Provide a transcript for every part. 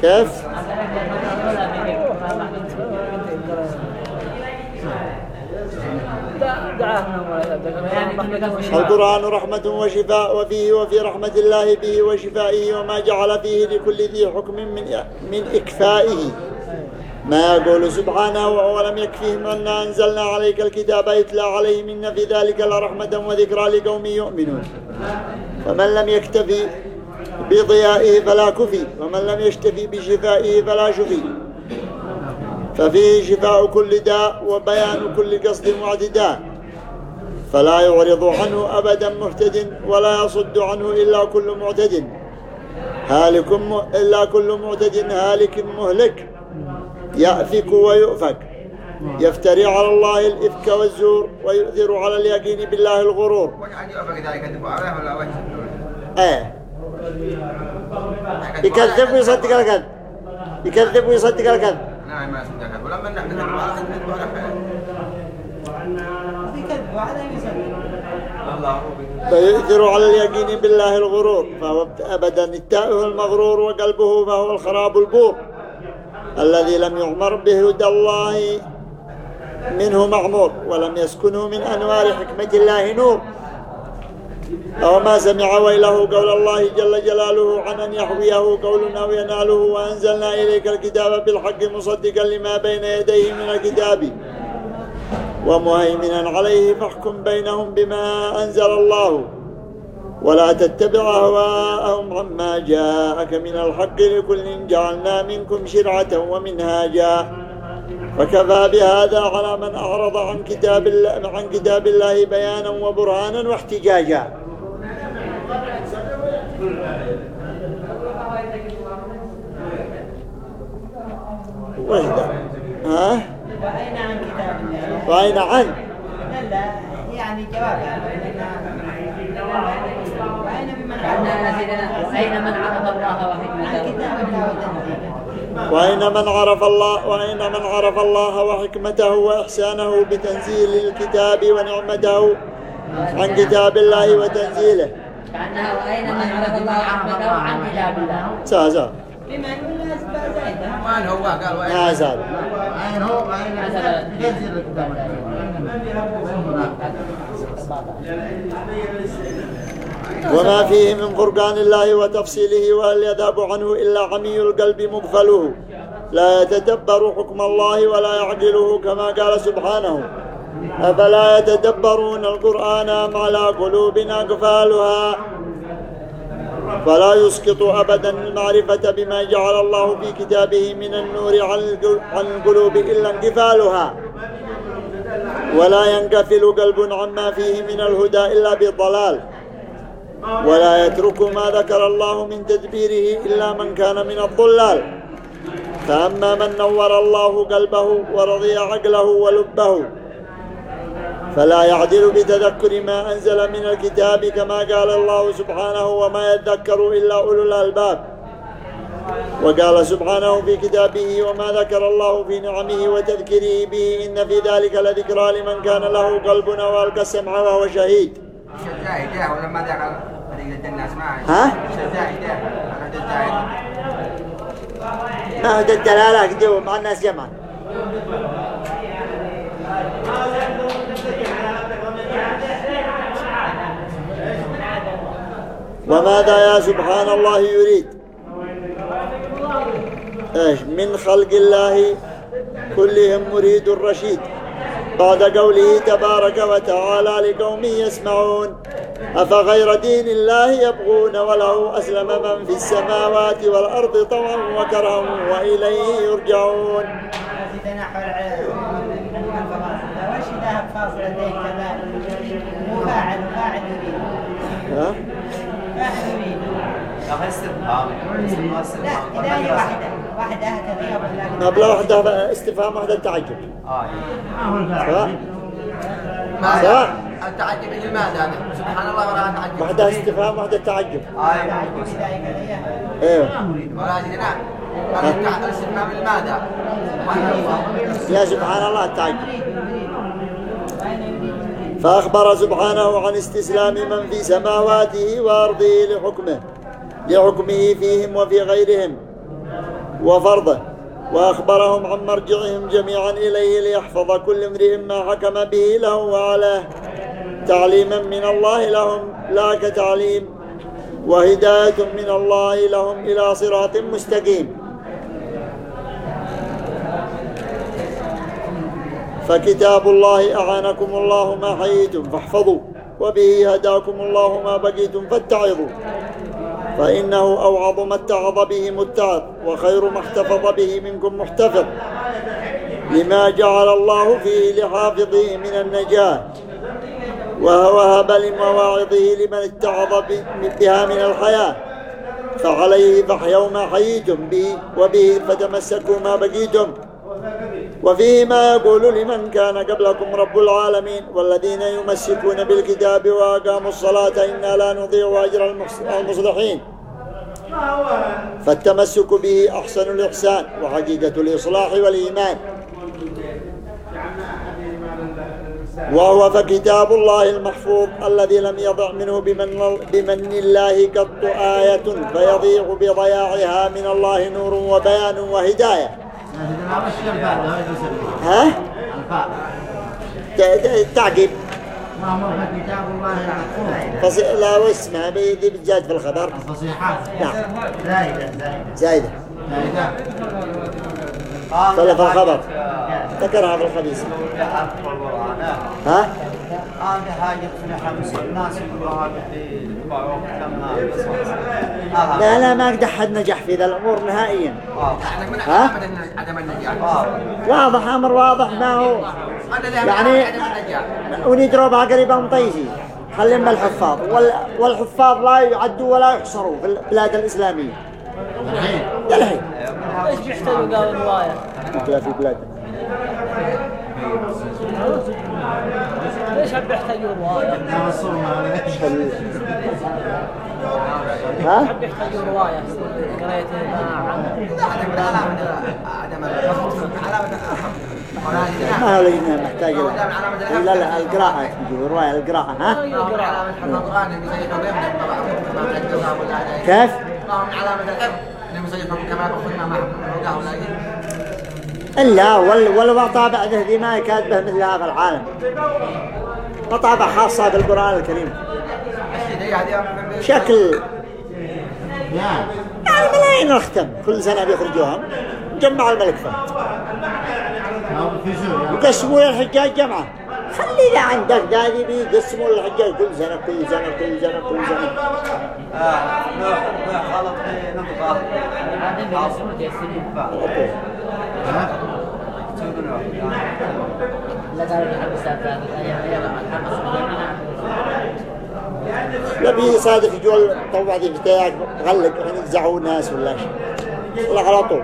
كيف؟ القرآن رحمة وشفاء وفيه وفي رحمة الله به وشفائه وما جعل فيه لكل ذي حكم من من إكفائه ما يقول سبحانه ولم يكفيهم أن أنزلنا عليك الكتاب يتلى عليهم إن في ذلك لرحمة وذكرى لقوم يؤمنون فمن لم يكتفي بضيائه فلا كفي ومن لم يشتفي بشفائه فلا شفي. ففيه شفاء كل داء وبيان كل قصد واعتداء فلا يعرض عنه أبدا مهتد ولا يصد عنه إلا كل معتد. هالك إلا كل معتد هالك مهلك يأفك ويؤفك. يفتري على الله الإفك والزور ويؤثر على اليقين بالله الغرور. إيه. يكذب ويصدق الكذب يكذب ويصدق الكذب نعم ما صدق ولما نحن فيؤثر على اليقين بالله الغرور. فهو أبدا التائه المغرور وقلبه فهو الخراب البور. الذي لم يعمر بهدى الله. منه معمور ولم يسكنه من أنوار حكمة الله نور. أو ما سمع ويله قول الله جل جلاله عن أن يحويه قولنا ويناله وأنزلنا إليك الكتاب بالحق مصدقا لما بين يديه من الكتاب. ومهيمنا عليه فاحكم بينهم بما أنزل الله. ولا تتبع أهواءهم عما جاءك من الحق لكل جعلنا منكم شرعة ومنهاجا. فكفى بهذا على من أعرض عن كتاب الله, عن كتاب الله بيانا وبرهانا واحتجاجا وإذا ها؟ وأين عن كتاب الله؟ وأين عن؟ لا لا يعني جواب وأين بمن وأين من عرف الله وحكمته وأين من عرف الله وأين من عرف الله وحكمته وإحسانه بتنزيل الكتاب ونعمته عن كتاب الله وتنزيله. كأنها وأين من عرف الله وحكمته عن كتاب الله سا سا أن زائدة هو؟ قال وأين أين هو أين ينزل الكتاب وما فيه من فرقان الله وتفصيله وهل يذهب عنه إلا عمي القلب مغفله لا يتدبر حكم الله ولا يعقله كما قال سبحانه. أفلا يتدبرون القرآن أم على قلوب أقفالها؟ فلا يسقط أبدا المعرفة بما جعل الله في كتابه من النور عن القلوب إلا انقفالها. ولا ينقفل قلب عما فيه من الهدى إلا بالضلال. ولا يترك ما ذكر الله من تدبيره إلا من كان من الضلال. فأما من نور الله قلبه ورضي عقله ولبه فلا يعدل بتذكر ما أنزل من الكتاب كما قال الله سبحانه وما يذكر إلا أولو الألباب. وقال سبحانه في كتابه وما ذكر الله في نعمه وتذكره به إن في ذلك لذكرى لمن كان له قلبنا والقى السمع وهو شهيد. ها؟ ما هو الدلالة مع الناس جمعا وماذا يا سبحان الله يريد إيش من خلق الله كلهم مريد الرشيد بعد قوله تبارك وتعالى لقوم يسمعون أفغير دين الله يبغون وله أسلم من في السماوات والأرض طوعا وكرها وإليه يرجعون فاعل فاعل ها؟ لا هي واحدة واحدة قبل واحدة استفهام واحدة تعجب آه سواء سواء التعجب لماذا سبحان الله ولا تعجب واحدة استفهام واحدة تعجب أيوه ولا نعم. الاستفهام لماذا يا سبحان الله التعجب. فأخبر سبحانه عن استسلام من في سماواته وأرضه لحكمه لحكمه فيهم وفي غيرهم. وفرضه وأخبرهم عن مرجعهم جميعا إليه ليحفظ كل امرئ ما حكم به له وعلاه تعليما من الله لهم لا كتعليم وهداية من الله لهم إلى صراط مستقيم. فكتاب الله أعانكم الله ما حييتم فاحفظوا وبه هداكم الله ما بقيتم فاتعظوا. فإنه أوعظ ما اتعظ به متعظ وخير ما احتفظ به منكم محتفظ. لما جعل الله فيه لحافظه من النجاة. ووهب لمواعظه لمن اتعظ بها من الحياة. فعليه فاحيوا ما حييتم به وبه فتمسكوا ما بقيتم وفيه ما يقول لمن كان قبلكم رب العالمين والذين يمسكون بالكتاب وأقاموا الصلاة إنا لا نضيع أجر المصلحين. فالتمسك به أحسن الإحسان وحقيقة الإصلاح والإيمان. وهو فكتاب الله المحفوظ الذي لم يضع منه بمن, بمن الله قط آية فيضيع بضياعها من الله نور وبيان وهداية. ها؟ تعقيب كتاب لا واسمها بيدي بالجاد في الخبر الفصيحات نعم زايدة زايدة زايدة طلب الخبر ذكرها في الخبيث ها؟ هذه حاجة في الناس لا لا ما قد أحد نجح في ذا الأمور نهائيا. ها؟ عدم النجاح واضح أمر واضح ما هو؟ يعني وندروا قريبا مطيسي خلينا الحفاظ. والحفاظ لا يعدوا ولا يحصروا في البلاد الإسلامية. الحين إيش بيحتاجوا قالوا الرواية؟ في بلاد. ليش عم بيحتاجوا رواية؟ ها؟ عم بيحتاجوا رواية قريت ما اللي محتاج لا لا القراءة الرواية القراءة ها؟ كيف؟ الحفظ كما إلا ولا طابع ذهبي ما يكاتبه مثل هذا العالم مطابع خاصة بالقرآن الكريم. شكل. يعني ملايين اختم كل سنة بيخرجوها جمع الملك فهد. وقسموا للحجاج جمعة. خلي ذا عندك ذا بيقسموا للحجاج كل سنة كل سنة كل سنة كل سنة. آه نوح خلط نقطة لا بيصادف يجوا طوع ذي بتاعك غلق يعني يزعوا الناس ولا شيء. ولا على طول.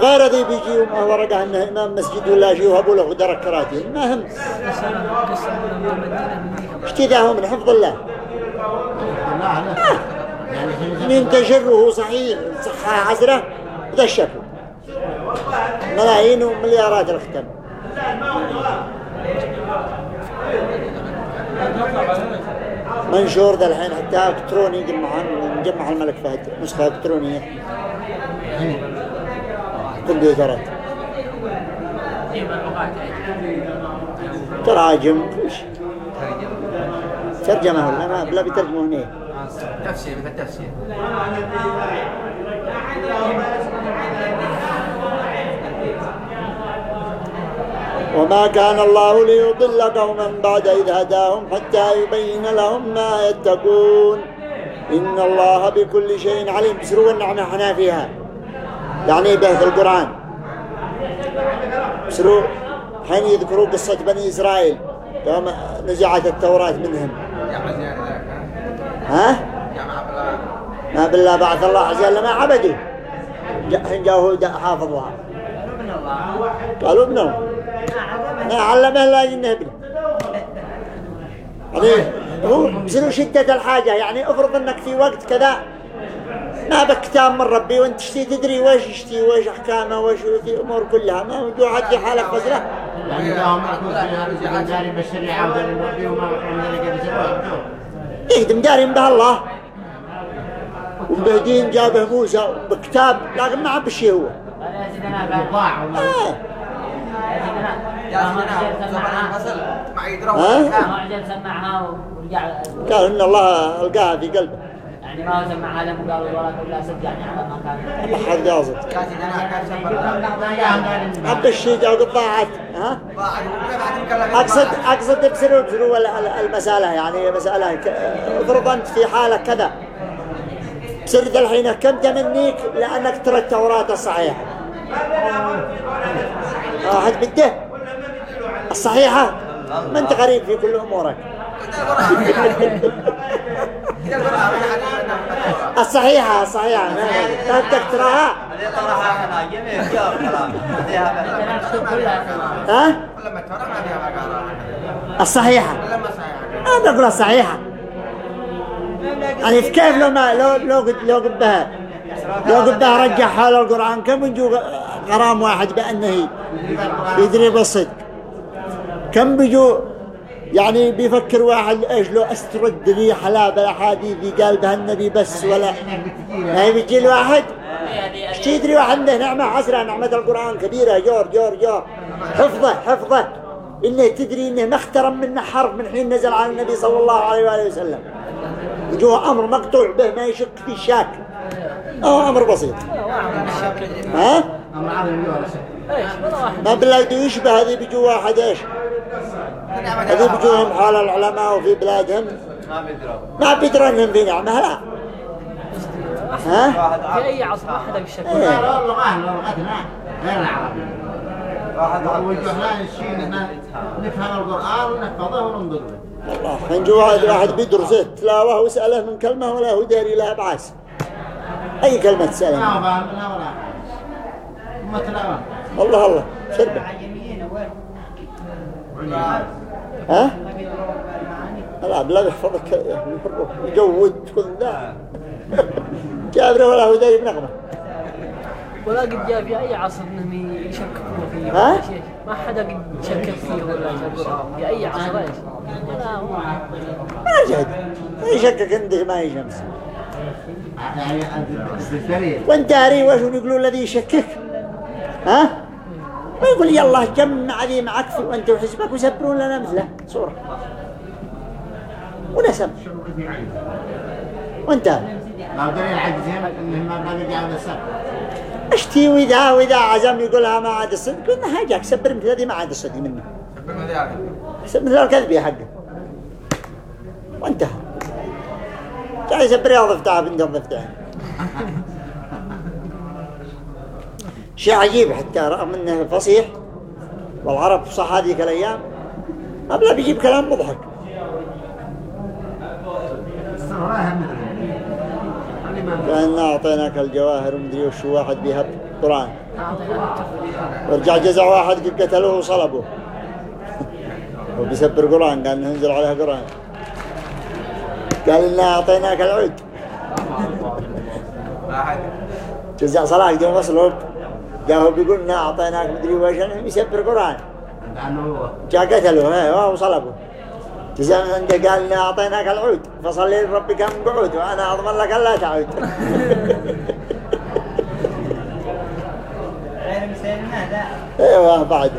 غير ذي بيجي ورقة إنه إمام مسجد ولا شيء وهبوا له درك كراتين. ما هم. اشتداهم من حفظ الله. ينتشر وهو صحيح صحة عزرة ذا الشكل ملايين ومليارات الختم منشور ذا الحين حتى إلكتروني نجمع نجمع الملك فهد نسخة إلكترونية. كمبيوترات. تراجم كل شيء. ترجمة ولا ما بلا بيترجمه هنا. تفسير مثل تفسير. وما كان الله ليضل قوما بعد إذ هداهم حتى يبين لهم ما يتقون. إن الله بكل شيء عليم. بسروا النعمة إحنا فيها؟ يعني به القرآن. بسروا حين يذكروا قصة بني إسرائيل يوم نزعت التوراة منهم. ها؟ ما بالله بعث الله عز وجل ما عبدوا. حين جاءوا حافظوها قالوا ابنهم. علمه لا انه ابنه يعني هو بسنو شدة الحاجة؟ يعني افرض إنك في وقت كذا ما بك كتاب من ربي وإنت تشتي تدري وش يشتي وش أحكامه وش في امور كلها. ما موجود حد في حالك فزله يعني في جاري بالشريعة وما دارين به الله. وبهدين جابه موسى بكتاب لكن ما عب الشيء هو. ضاع ولا قال إن الله ألقاها في قلبه يعني ما هو سمعها لم قالوا ولا كل صدق يعني على ما كان. أحد قاصد عب الشيء قال قد ضاعت ها؟ أقصد أقصد بسروا بسروا ال- المسألة يعني مسألة افرض أنت في حالة كذا. بسرد الحين كم تمنيك لأنك ترى التوراة الصحيحة. واحد بده؟ الصحيحة؟ ما أنت غريب في كل أمورك. الصحيحة الصحيحة. تراها تكتب كلها ها؟ الصحيحة. أنا بقول الصحيحة. يعني كيف لو ما لو لو قد لو قد بها لو قد بها رجع حول القرآن. كم بيجو غرام واحد بأنه يدري بالصدق. كم بيجو يعني بيفكر واحد إيش لو أسترد لي حلا بالاحاديث قال بها النبي بس ولا ما بيجي الواحد؟ إيش يدري واحد عنده نعمة عسرة نعمة القرآن كبيرة. جور جور جور. حفظه حفظة. إنه تدري إنه ما اخترم منه حرف من حين نزل على النبي صلى الله عليه وآله وسلم. وجوه أمر مقطوع به ما يشك فيه شاك أو أمر بسيط. ها؟ واحد ما بلاده يشبه هذه بيجوا واحد إيش؟ هذه بيجوهم حال العلماء وفي بلادهم. ما بيدرون ما بيدرون في نعمة لا ها؟ في اي عصر ما حدا يشك إيه. لا اللغة لغتنا غير العربية واحد وجهنا الشيء إن إحنا نفهم القرآن ونحفظه وننظر له والله نجي واحد واحد بيدرس التلاوة ويسأله من كلمة ولا هو داري لها بعاس أي كلمة لا تسأله فاهم لا ولا. ما تلاوة والله الله شربه ها؟ لا بلا يحفظك يجود كل ذا. جابره ولا هو داري بنغمة. ولا قد جاء في أي عصر إنهم يشككوا فيه. ها؟ ما حدا قد شكك فيه ولا يشكك في أي عصر إيش ما جهد يشكك عندك ما هي شمس يعني وانت داري وش يقولوا الذي يشكك؟ ها؟ ما يقول يلا جمع ذي معك وأنت وحزبك وسبرون لنا مثله. صورة. ونسب وانت؟ لو دليل عجزهم إنهم ما بقى يجعلوا السبب اشتي وإذا وإذا عزم يقولها ما عاد الصدق؟ قلنا حاجك سبر مثل هذه ما عاد الصدق منه. مثل الكذب يا حقه وانتهى. جاي يسبر يا ضفتها بنت ضفتها شيء عجيب حتى رغم إنه فصيح والعرب صح هذيك الأيام. قبل بيجيب كلام مضحك. كأننا أعطيناك الجواهر ومدري وش واحد بيهب قرآن. ورجع جزع واحد قتلوه وصلبوه وبيسبر قرآن قال ننزل عليها قرآن. قال إنا أعطيناك العود. جزع صلاح قدام وصلوا جاءوا بيقول إنا أعطيناك مدري وش يسبر قرآن. هو جاء قتلوه وصلبوه جزاء عنده قال إنا أعطيناك العود. فصلي لربك من قعود وأنا أضمن لك ألا تعود. إيوه بعد.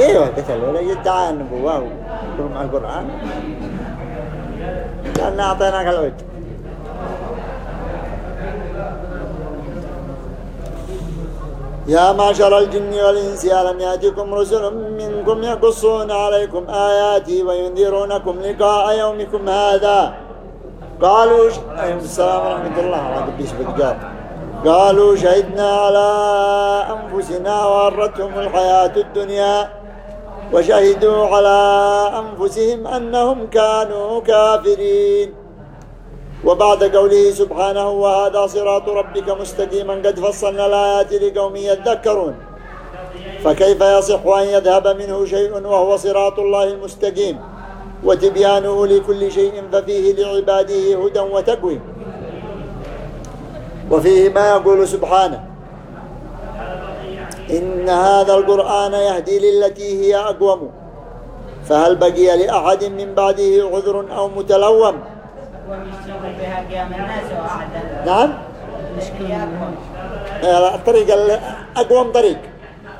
إيوه قتل ولا يدعى النبوة. ويقول مع القرآن؟ لأن أعطيناك العود يا معشر الجن والإنس ألم يأتكم رسل منكم يقصون عليكم آياتي وينذرونكم لقاء يومكم هذا. قالوا ش... عليكم السلام ورحمة الله. على قالوا شهدنا على أنفسنا وغرتهم الحياة الدنيا. وشهدوا على أنفسهم أنهم كانوا كافرين. وبعد قوله سبحانه وهذا صراط ربك مستقيما قد فصلنا الآيات لقوم يذكرون. فكيف يصح أن يذهب منه شيء وهو صراط الله المستقيم؟ وتبيانه لكل شيء ففيه لعباده هدى وتقويم وفيه ما يقول سبحانه إن هذا القرآن يهدي للتي هي أقوم. فهل بقي لأحد من بعده عذر أو متلوم؟ نعم. آه، الطريق ال- أقوم طريق.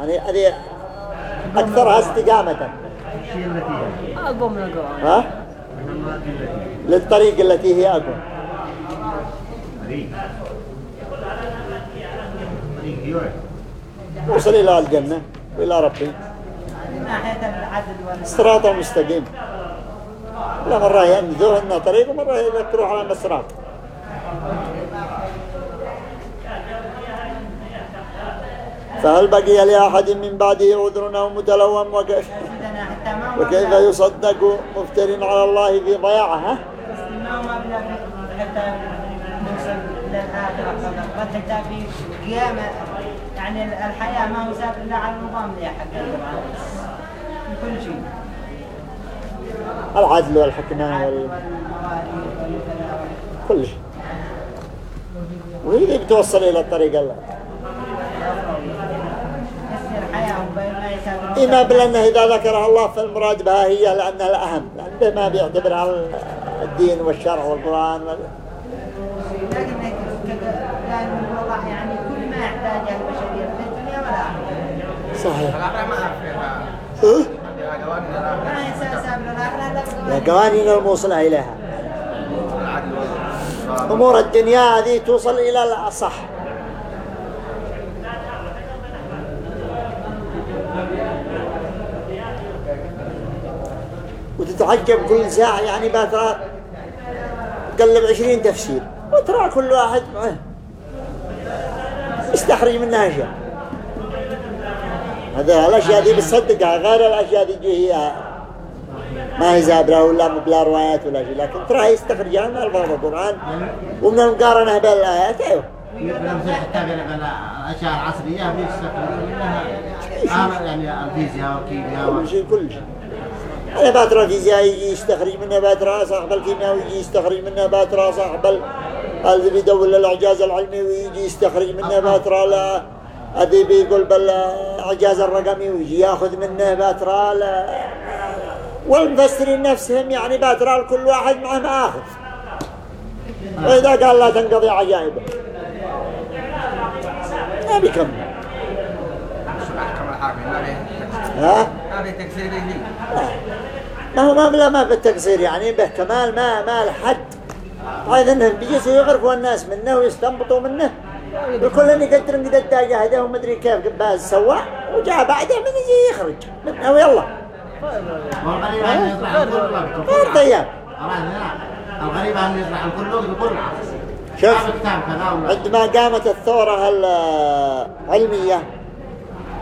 يعني هذه أكثرها استقامة. القرآن ها؟ للطريق التي هي أقوم. طريق. وصل إلى الجنة وإلى ربي. الصراط المستقيم لا مرة ينذوه إنه طريق ومرة يذكروه على الصراط فهل بقي لأحد من بعده عذر أو متلوم وكيف, وكيف يصدق مفتر على الله في ضياعه بس ما هو مبلغ حتى يعني الحياة ما هو سابق إلا على النظام اللي حق كل شيء. العدل والحكمة وال... كل شيء. وهي اللي بتوصل إلى الطريق الله. إما بلأنه إذا ذكرها الله فالمراد بها هي لأنها الأهم لأنه ما بيعتبرها الدين والشرع والقرآن وال... لكن كان الوضع يعني كل ما يحتاجه البشرية في الدنيا والآخرة صحيح. الآخرة ما أعرف أه؟ ما ينسى سابق الآخرة لا يا قوانين الموصلة إليها. أمور الدنيا هذه توصل إلى الصح وتتعجب كل ساعة يعني بترى تقلب عشرين تفسير. وترى كل واحد معه يستخرج منها أشياء هذا الأشياء دي بتصدقها غير الأشياء دي هي. ما هي زابرة ولا بلا روايات ولا شيء لكن ترى يستخرجها من الفاظ القرآن ومن المقارنة بالآيات أيوه. حتى بين الاشياء العصريه بيستخدموا منها يعني الفيزياء والكيمياء كل شيء. كل شيء أنا باترى الفيزياء يجي يستخرج منها باترى صاحب الكيمياء ويجي يستخرج منها باترى صاحب ال- اللي بيدور الإعجاز العلمي ويجي يستخرج منها باترى هذي بيقول بالإعجاز الرقمي ويجي يأخذ منه باترى لا والمفسرين نفسهم يعني باترى لكل واحد معه مآخذ. وإذا قال لا تنقضي عجائبه. ما بيكمل. ها؟ ما لي ما هو ما بلا ما في التقصير يعني به. كمال ما ما الحد هذا إنهم بيجلسوا يغرفوا الناس منه ويستنبطوا منه. وكل يقدر قد الداجة وما أدري كيف باز سوى وجاء بعده من يجي يخرج. منه وقت غير الغريب انه يطلع عن كل وقت بكل عصر شوف هذا عندما قامت الثورة العلمية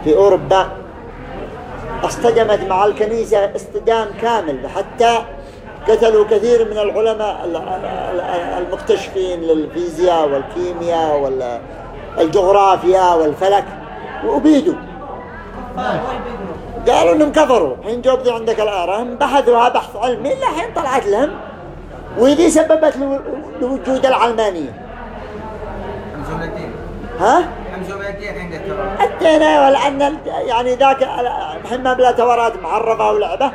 في أوروبا اصطدمت مع الكنيسة اصطدام كامل حتى قتلوا كثير من العلماء ال- ال- المكتشفين للفيزياء والكيمياء والجغرافيا والفلك وأبيدوا قالوا إنهم كفروا. حين جوبدي عندك الآراء هم بحثوها بحث علمي لحين طلعت لهم. وذي سببت لو- لوجود العلمانية. ها؟ الدين الدين ولأن يعني ذاك محمد بلا تورات معرفة ولعبة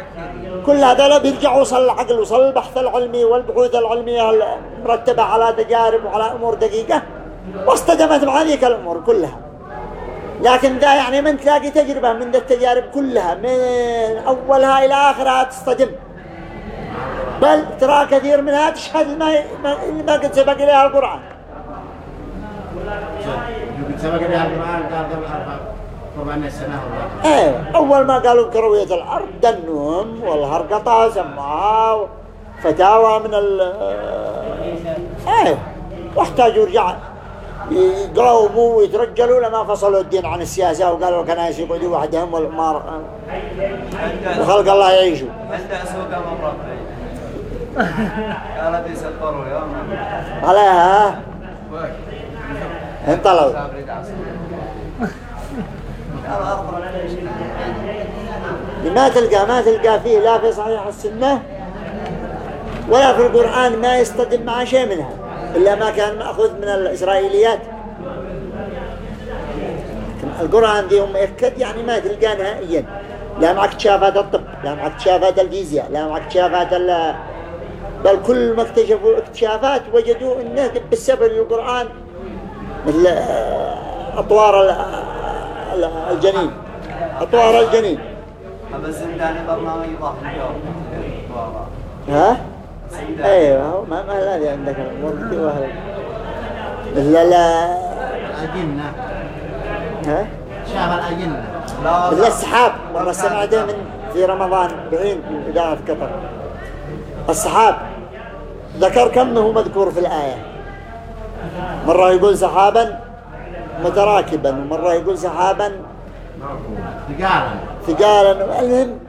كل هذول بيرجعوا وصل العقل وصل البحث العلمي والبحوث العلمية المرتبة على تجارب وعلى أمور دقيقة. واصطدمت مع ذيك الأمور كلها. لكن ذا يعني من تلاقي تجربة من ذا التجارب كلها من أولها إلى آخرها تصطدم بل ترى كثير منها تشهد ما ما, قد سبق إليها القرآن. سبق بها القرآن 400 سنة ولا أيوه أول ما قالوا كروية الأرض دنوهم والهرقطه سموها فتاوى من ال أيوه واحتاجوا رجع يقاوموا ويترجلوا لما فصلوا الدين عن السياسة وقالوا الكنائس يقعدوا وحدهم والامار وخلق الله يعيشوا. عنده سوق مرات قالت يسطروا اليوم عليها؟ انطلوا ما تلقى ما تلقى فيه لا في صحيح السنة ولا في القرآن ما يصطدم مع شيء منها إلا ما كان مأخوذ من الإسرائيليات. القرآن دي هم يكد يعني ما تلقى نهائيا. لا مع اكتشافات الطب لا مع اكتشافات الفيزياء لا مع اكتشافات ال بل كل ما اكتشفوا اكتشافات وجدوا إنه بالسبب القرآن مثل آه، أطوار ال- ال- الجنين. أطوار الجنين. الزنداني برنامج ها؟ أيوه ما ما لا عندك الأمور دي وهل لا لا. ها؟ شاف الأجنة. لا مثل السحاب مرة سمعته من في رمضان بعين إدارة قطر. السحاب ذكر كم هو مذكور في الآية؟ مرة يقول سحابا متراكبا ومرة يقول سحابا. ثقالا. ثقالا المهم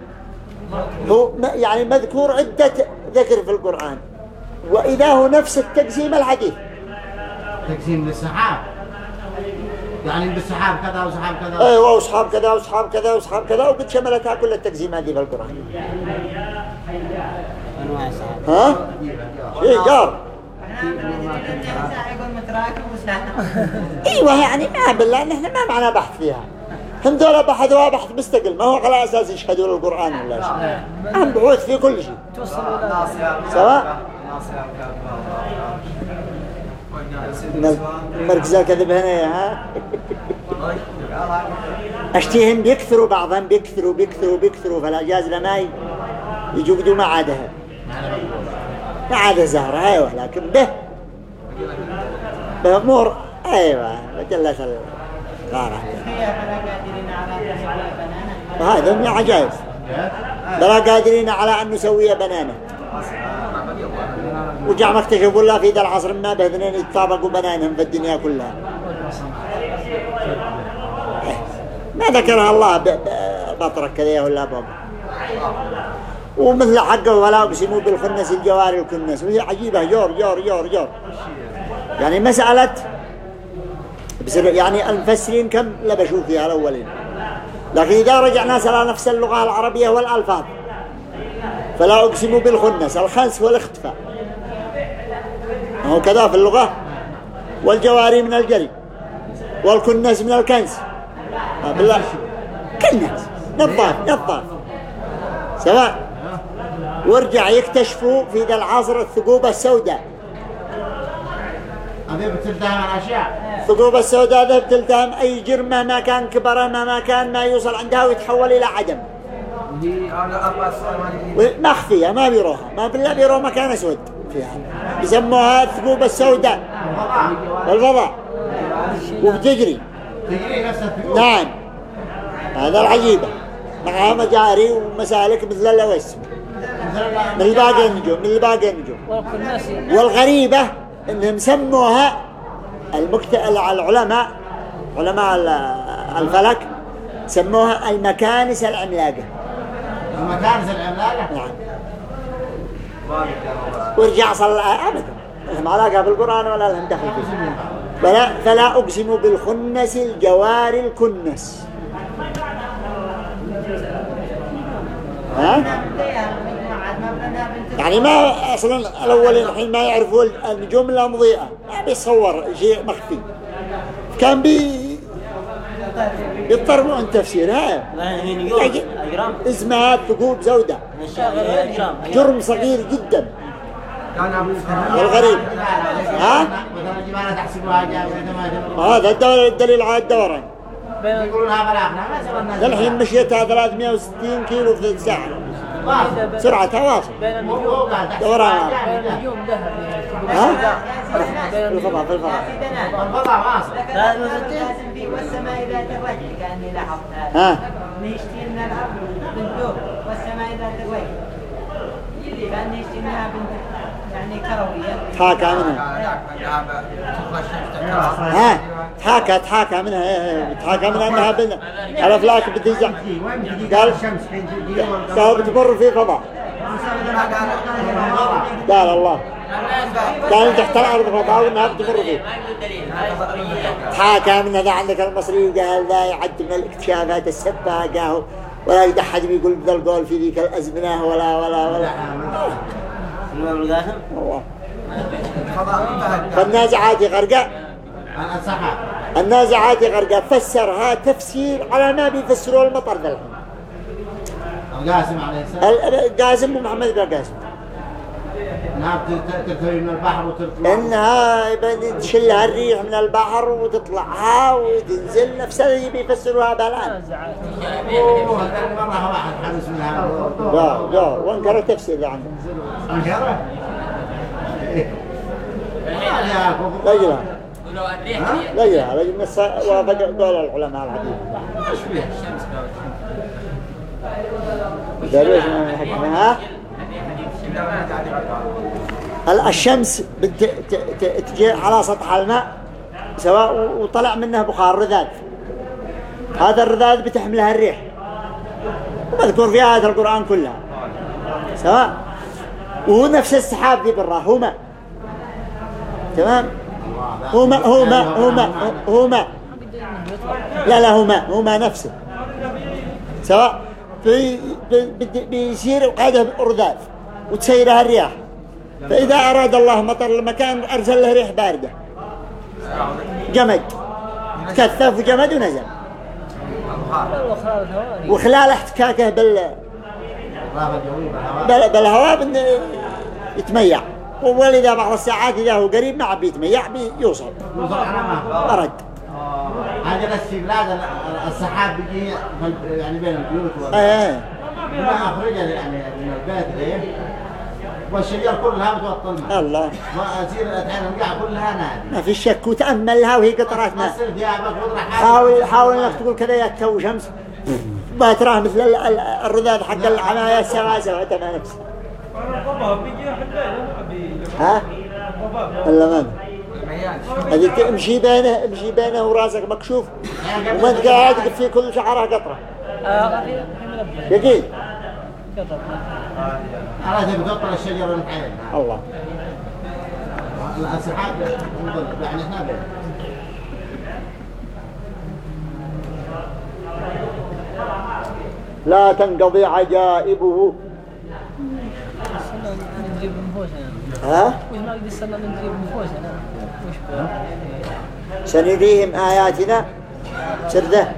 هو يعني مذكور عدة ذكر في القرآن. وإذا هو نفس التقسيم الحديث. تقسيم للسحاب. يعني بالسحاب كذا وسحاب كذا. أيوه واصحاب كذا واصحاب كذا واصحاب كذا وقد شملتها كل التقسيمات دي في القرآن. أنواع السحاب. ها؟ جار متراكب وسحاب إيوه يعني ما بالله نحن ما معنا بحث فيها. هم دول بحثوها بحث مستقل. ما هو على أساس يشهدوا للقران ولا شيء؟ هم بحوث في كل شيء. سواء؟ مركز الكذب هنا ها؟ أشتيهم بيكثروا بعضهم بيكثروا بيكثروا بيكثروا فلا جاز لما يجوقدوا ما عادها. ما عاد زهرة أيوه لكن به. بأمور أيوه مجلة الغارة وهذا من عجائب. بلا قادرين على أن نسوي بنانه وجع ما اكتشفوا الله في ذا العصر ما بهذنين يتطابقوا بنانهم في الدنيا كلها. ما ذكرها الله بطرك كذا ولا بابا. ومثل حقه ولا اقسموا بالخنس الجواري الكنس وهي عجيبة. جور جور جور جور يعني مسألة يعني المفسرين كم لبشوا فيها الأولين. لكن إذا رجعنا إلى نفس اللغة العربية والألفاظ فلا أقسم بالخنس الخنس هو الاختفاء. هو كذا في اللغة. والجواري من الجري والكنس من الكنس. آه بالله. كنس. نظاف نظاف. سواء وارجع يكتشفوا في ذا العصر الثقوب السوداء. هذه بتلتهم الأشياء. الثقوب السوداء ذا بتلتهم أي جرم مهما كان كبره مهما كان ما يوصل عندها ويتحول إلى عدم. مخفية ما بيروها. ما بالله بيروها مكان أسود. فيها. يسموها الثقوب السوداء. والفضاء. وبتجري. تجري نفس الثقوب. نعم. هذا العجيبة. معها مجاري ومسالك مثل اللويس. من باقي النجوم من باقي النجوم والناس والغريبة إنهم سموها المكت... العلماء علماء ال- الفلك سموها المكانس العملاقة. المكانس العملاقة؟ نعم. ورجع صلى أبدا. لهم علاقة بالقرآن ولا لهم دخل فيه. فلا, فلا أقسم بالخنس الجوار الكنس. ها؟ يعني ما أصلا الأولين الحين ما يعرفوا النجوم إلا مضيئة. ما بيصور شيء مخفي. كان بي يضطربوا عن تفسيرها اسمها ثقوب سوداء جرم صغير جدا. والغريب. ها؟ هذا الدليل على ما سوى الناس. الحين مشيتها 360 كيلو في ثلث ساعه سرعتها واصل بين هو النجوم قال تحسبها دوران. ها في الفضاء في الفضاء والفضاء واصل لازم في والسماء ذات كأني لاحظت هذا ها نشتي من الأرض والسماء ذات بنت يعني كروية. تحاكى منها. ها؟ تحاكى تحاكى منها. إيه، إيه، تحاكى منها إنها بن... الافلاك بتزع وين بتجي؟ قال الشمس حين تجي قال بتمر في فضاء. قال الله. قال تحت الأرض فضاء وانها بتمر فيه. تحاكى منها. ذا عندك المصري وقال ذا يعد من الاكتشافات السباقة. ولا يقدر حد بيقول ذا القول في ذيك الأزمنة. ولا ولا ولا. والله. فالنازعات غرقاء. النازعات غرقاء. فسرها تفسير على ما بيفسروا المطر الحين القاسم عليه السلام. ال- القاسم ومحمد بن القاسم. ت- ترتوي من البحر وتطلع. إنها تشلها الريح من البحر وتطلعها وتنزل. نفسها اللي يبي يفسروها بالان أوه، هذا مرة واحد حدث من هذا لا. لا وانكر التفسير عنه انكره يا أخو. لا لا لا يجرى نص وافق قول العلماء الحديث إيش فيه؟ الشمس درويش من الحكمة ها الشمس. تجي على سطح الماء سواء وطلع منها بخار رذاذ هذا الرذاذ بتحملها الريح. ومذكور في آيات القرآن كلها. سواء. وهو نفس السحاب ذي برا هو ماء. تمام؟ هو ماء هو ماء هو ماء هو ماء. لا لا هو ماء هو ماء نفسه. سواء. بيصير قاعدة رذاذ وتسيرها الرياح. فإذا أراد الله مطر المكان أرسل له ريح باردة. جمد. كثف جمد ونزل. وخلال احتكاكه بال بالهواء يتميع. ولذا بعض الساعات إذا هو قريب ما عم بيتميع بيوصل. برد في بلاد ال- السحاب بيجي يعني بين البيوت إيه. ما أخرجها يعني من البيت إيه. والشجر كلها بتوطل ماء الله. وأصير الأدعين القاع كلها نادي. ما في شك وتأملها وهي قطرات ماء. حاول حاول إنك تقول كذا يا تو شمس. ما تراه مثل ال- ال- الرذاذ حق العماية السواسة وتما نفسه. ها؟ ولا ما هذه تمشي بينه امشي بينه وراسك مكشوف. وما انت قاعد في كل شعرها قطرة. آه يقين قطر على تبي تطلع الشجر ونحيل الله. السحاب مضر يعني بين لا تنقضي عجائبه. ها؟ سنريهم آياتنا. سرده.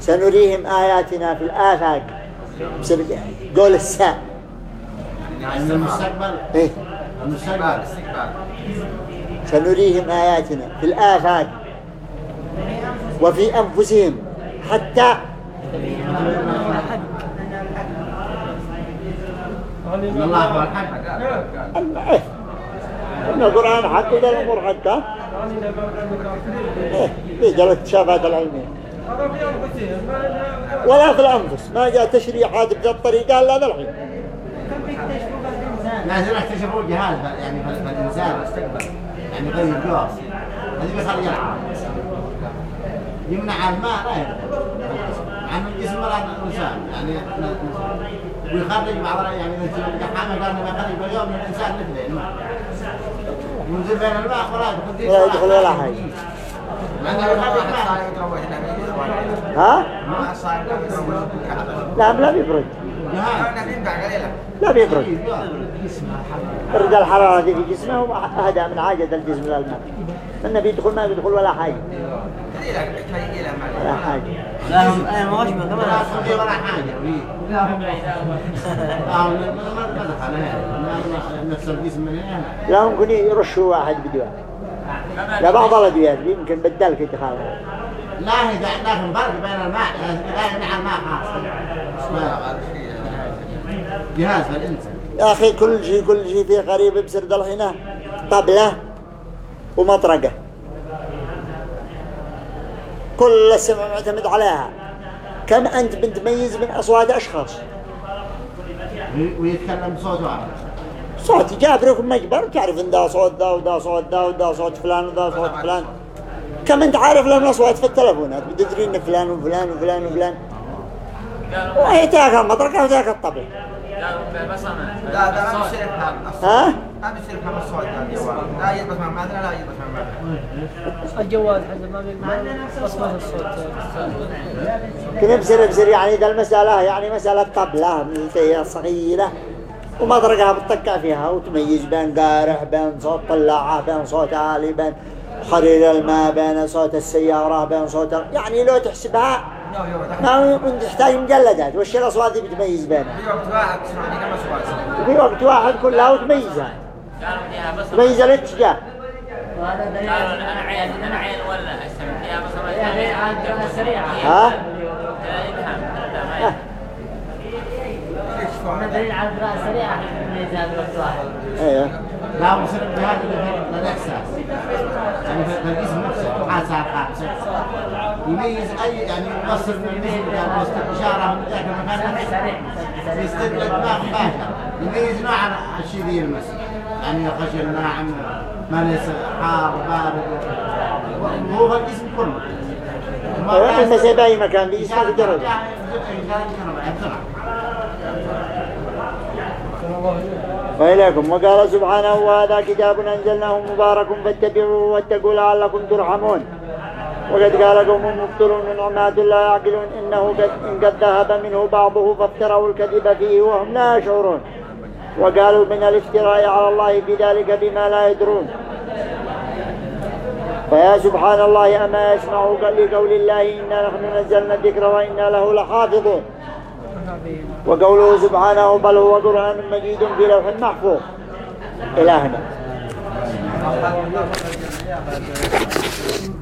سنريهم آياتنا في الآفاق. قول الساء يعني المستقبل إيه؟ المستقبل سنريهم آياتنا في الآفاق وفي أنفسهم حتى إن الله هو الحق إيه؟ القرآن حق وده الأمور حقه إيه؟ في جلت شافات العلمية ولا في الأنفس ما جاء تشريحات بذا الطريقة إلا ذا الحين لازم اكتشفوا جهاز بل- يعني بل- بالانسان يعني غير الجوع هذه بيخرج العقل يمنع الماء لا يقدر عن الجسم ولا عن الإنسان. يعني ويخرج بعض يعني إذا حامل قال ما يخرج باليوم من الإنسان مثله الماء ينزل بين الماء فيه ولا يدخل ولا حاجة. ها؟ لا لا بيبرد. لا بيبرد. برد الحرارة في جسمه وأهدى من عاجة الجسم للماء النبي يدخل ما بيدخل ولا حاجة. ولا حاجة. لا هم أنا ما ولا كمان صدي ولا حاجة. من هنا. لا ممكن يرشوا واحد بدواء. لا بعض الأدوية يمكن بدلك يدخلها لا هي لكن فرق بين الماء. لا الماء خاص جهاز يا أخي كل شيء كل شيء فيه قريب بسرد الحين طبلة ومطرقة. كل السمع معتمد عليها. كم أنت بتميز من أصوات أشخاص؟ وي- ويتكلم بصوته عالي صوت جابرك مجبر. تعرف إن ده صوت ده وده صوت ده وده صوت فلان وده صوت فلان. كم أنت عارف لهم أصوات في التلفونات بتدري إن فلان وفلان وفلان وفلان. وهي تاكل المطرقة وتاكل الطبل قالوا بس أنا لا لا ما بيصير ها؟ ما بيصير الصوت ده الجوال لا يلبس مع مادنا لا يلبس مع مادنا الجوال حسب ما بصمة الصوت. كنا بسر بسر يعني ذا المسألة يعني مسألة طبلة مثل هي صغيرة ومطرقها بتطقع فيها. وتميز بين قارح بين صوت طلاعة بين صوت عالي بين خرير الماء بين صوت السيارة بين صوت يعني لو تحسبها لا ما هو تحتاج مجلدات. وش الأصوات دي بتميز بينها في وقت واحد تسمع لي كم سؤال وفي وقت واحد كلها وتميزها. قالوا فيها بصمة تميز الاتجاه وهذا دليل قالوا أنا عين أنا عين ولا أستمع فيها بصمة يعني سريعة ها؟ ما. هذا دليل على القراءة السريعة من هذا الوقت واحد أيوه. لا وصل بهذا ال- الإحساس يعني في في الجسم نفسه حاسة حاسة يميز أي يعني يوصل من الجسم يعني إشارة من ذاك المكان سريع يستدل الدماغ مباشرة يميز نوع الشيء ذي المس يعني خشن ناعم ملس حار بارد. هو في الجسم كله. أيوه المسا بأي مكان بيسمع تجرب وإليكم. وقال سبحانه وهذا كتاب أنزلناه مبارك فاتبعوه واتقوا لعلكم ترحمون. وقد قال قوم مبطلون نعمات لا يعقلون إنه قد, إن قد ذهب منه بعضه فافتروا الكذب فيه وهم لا يشعرون. وقالوا من الافتراء على الله في ذلك بما لا يدرون. فيا سبحان الله أما يسمع لقول الله إنا نحن نزلنا الذكر وإنا له لحافظون. وقوله سبحانه بل هو قرآن مجيد في لوح محفوظ. إلى هنا